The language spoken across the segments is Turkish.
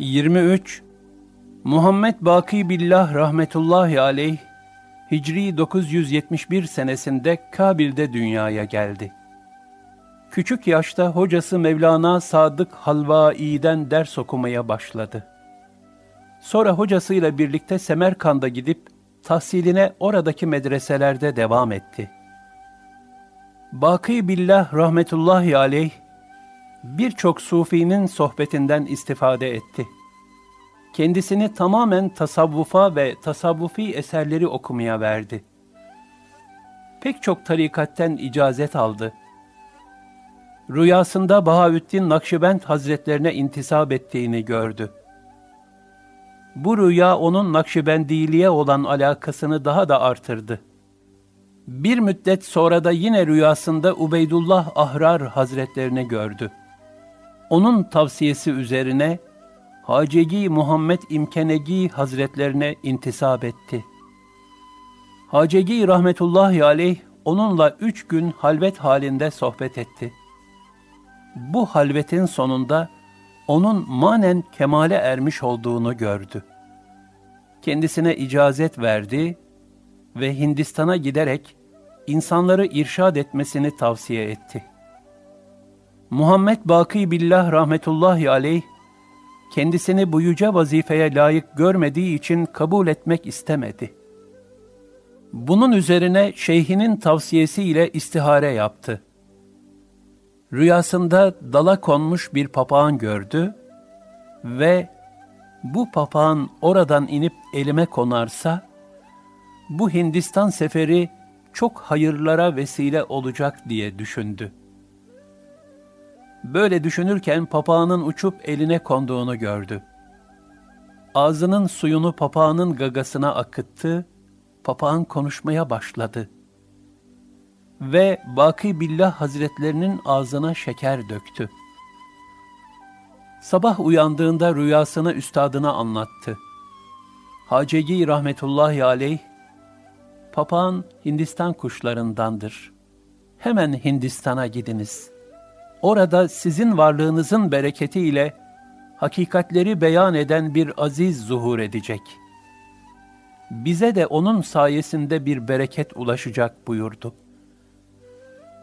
23 Muhammed Baki Billah rahmetullahi aleyh Hicri 971 senesinde Kabil'de dünyaya geldi. Küçük yaşta hocası Mevlana Sadık Halvai'den ders okumaya başladı. Sonra hocasıyla birlikte Semerkand'a gidip tahsiline oradaki medreselerde devam etti. Baki Billah rahmetullahi aleyh birçok sufinin sohbetinden istifade etti. Kendisini tamamen tasavvufa ve tasavvufi eserleri okumaya verdi. Pek çok tarikatten icazet aldı. Rüyasında Bahaüddin Nakşibend Hazretlerine intisap ettiğini gördü. Bu rüya onun Nakşibendiliğe olan alakasını daha da artırdı. Bir müddet sonra da yine rüyasında Ubeydullah Ahrar Hazretlerini gördü. Onun tavsiyesi üzerine Hacegi Muhammed İmkenegi Hazretlerine intisap etti. Hacegi rahmetullahi aleyh onunla üç gün halvet halinde sohbet etti. Bu halvetin sonunda onun manen kemale ermiş olduğunu gördü. Kendisine icazet verdi ve Hindistan'a giderek insanları irşad etmesini tavsiye etti. Muhammed Baki Billah rahmetullahi aleyh, kendisini bu yüce vazifeye layık görmediği için kabul etmek istemedi. Bunun üzerine şeyhinin tavsiyesiyle istihare yaptı. Rüyasında dala konmuş bir papağan gördü ve bu papağan oradan inip elime konarsa, bu Hindistan seferi çok hayırlara vesile olacak diye düşündü. Böyle düşünürken papağanın uçup eline konduğunu gördü. Ağzının suyunu papağanın gagasına akıttı, papağan konuşmaya başladı. Ve Baki Billah Hazretlerinin ağzına şeker döktü. Sabah uyandığında rüyasını üstadına anlattı. Hacegi rahmetullahi aleyh, papağan Hindistan kuşlarındandır. Hemen Hindistan'a gidiniz.'' Orada sizin varlığınızın bereketiyle hakikatleri beyan eden bir aziz zuhur edecek. Bize de onun sayesinde bir bereket ulaşacak buyurdu.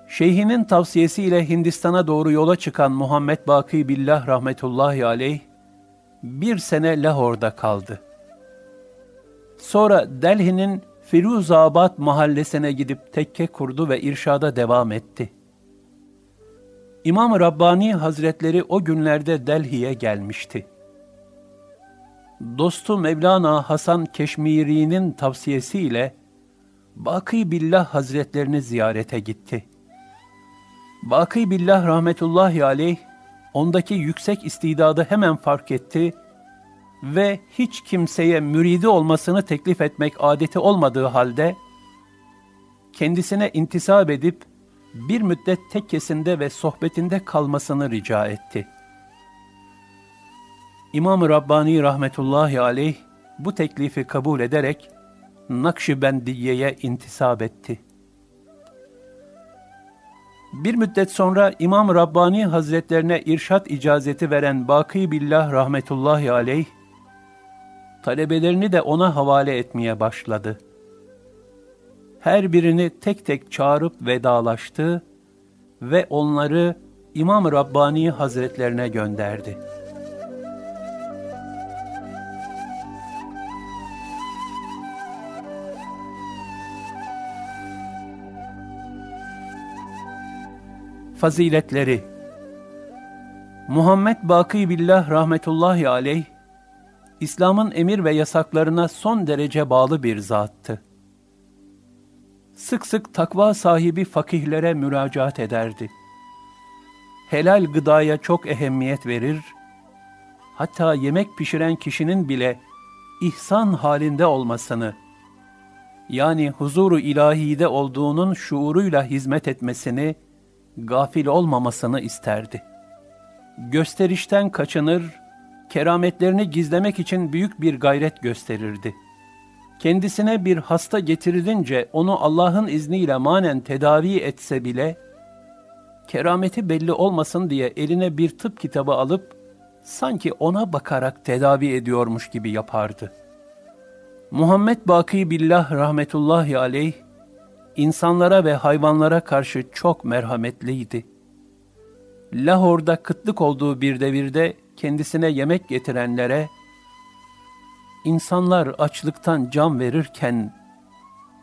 Şeyhinin tavsiyesiyle Hindistan'a doğru yola çıkan Muhammed Baki Billah rahmetullahi aleyh, bir sene Lahor'da kaldı. Sonra Delhi'nin Firuzabad mahallesine gidip tekke kurdu ve irşada devam etti. İmam Rabbani Hazretleri o günlerde Delhi'ye gelmişti. Dostu Mevlana Hasan Keşmiri'nin tavsiyesiyle Baki Billah Hazretlerini ziyarete gitti. Baki Billah rahmetullahi aleyh ondaki yüksek istidadı hemen fark etti ve hiç kimseye müridi olmasını teklif etmek adeti olmadığı halde kendisine intisap edip bir müddet tekkesinde ve sohbetinde kalmasını rica etti. İmam-ı Rabbani rahmetullahi aleyh bu teklifi kabul ederek Nakşibendiye'ye intisap etti. Bir müddet sonra İmam Rabbani Hazretlerine irşat icazeti veren Baki Billah rahmetullahi aleyh, talebelerini de ona havale etmeye başladı her birini tek tek çağırıp vedalaştı ve onları İmam Rabbani Hazretlerine gönderdi. Faziletleri Muhammed Baki Billah rahmetullahi aleyh, İslam'ın emir ve yasaklarına son derece bağlı bir zattı sık sık takva sahibi fakihlere müracaat ederdi. Helal gıdaya çok ehemmiyet verir, hatta yemek pişiren kişinin bile ihsan halinde olmasını, yani huzuru ilahide olduğunun şuuruyla hizmet etmesini, gafil olmamasını isterdi. Gösterişten kaçınır, kerametlerini gizlemek için büyük bir gayret gösterirdi.'' Kendisine bir hasta getirilince onu Allah'ın izniyle manen tedavi etse bile, kerameti belli olmasın diye eline bir tıp kitabı alıp, sanki ona bakarak tedavi ediyormuş gibi yapardı. Muhammed Baki Billah rahmetullahi aleyh, insanlara ve hayvanlara karşı çok merhametliydi. Lahor'da kıtlık olduğu bir devirde kendisine yemek getirenlere, insanlar açlıktan can verirken,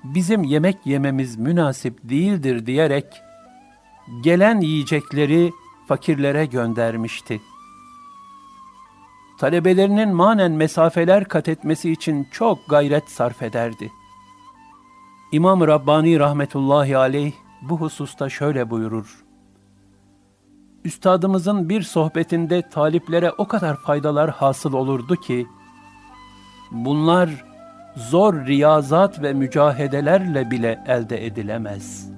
bizim yemek yememiz münasip değildir diyerek, gelen yiyecekleri fakirlere göndermişti. Talebelerinin manen mesafeler kat etmesi için çok gayret sarf ederdi. İmam Rabbani rahmetullahi aleyh bu hususta şöyle buyurur. Üstadımızın bir sohbetinde taliplere o kadar faydalar hasıl olurdu ki, bunlar zor riyazat ve mücahedelerle bile elde edilemez.''